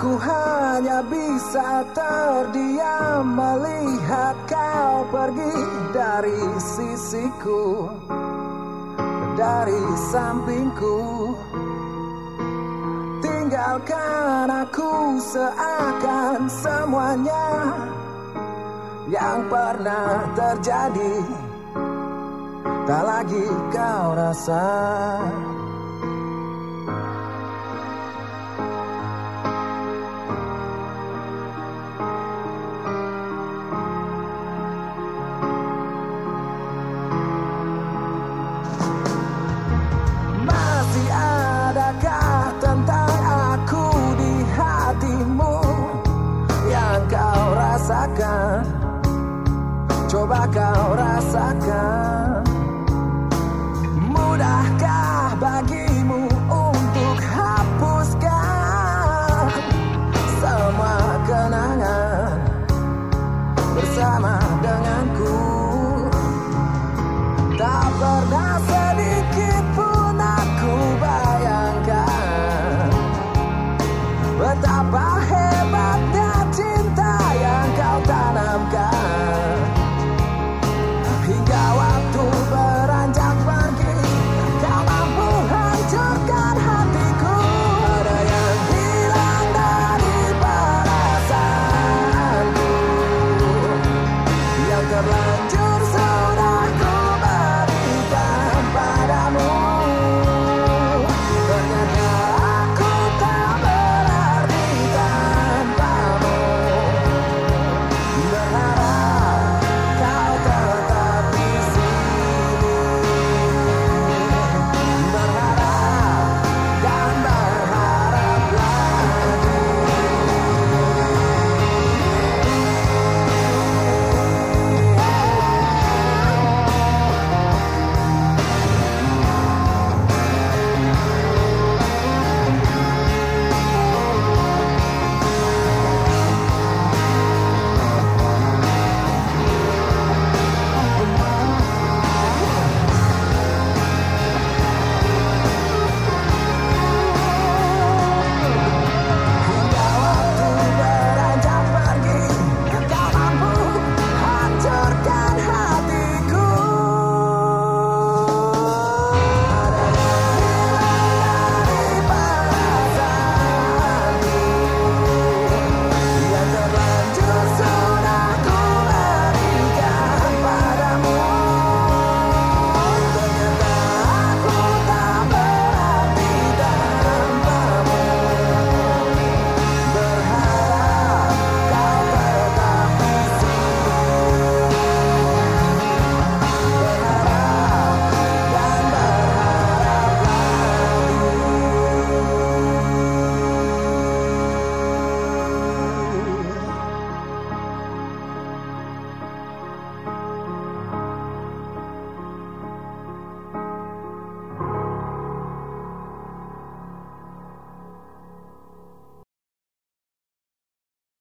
hanya bisa terdiam melihat kau pergi dari sisiku dari sampingku. Tinggalkan aku seakan semuanya yang pernah terjadi. Tak lagi kau rasa Coba kau rasakan? Mudahkah bagimu untuk hapuskan Semua kenangan Bersama dengan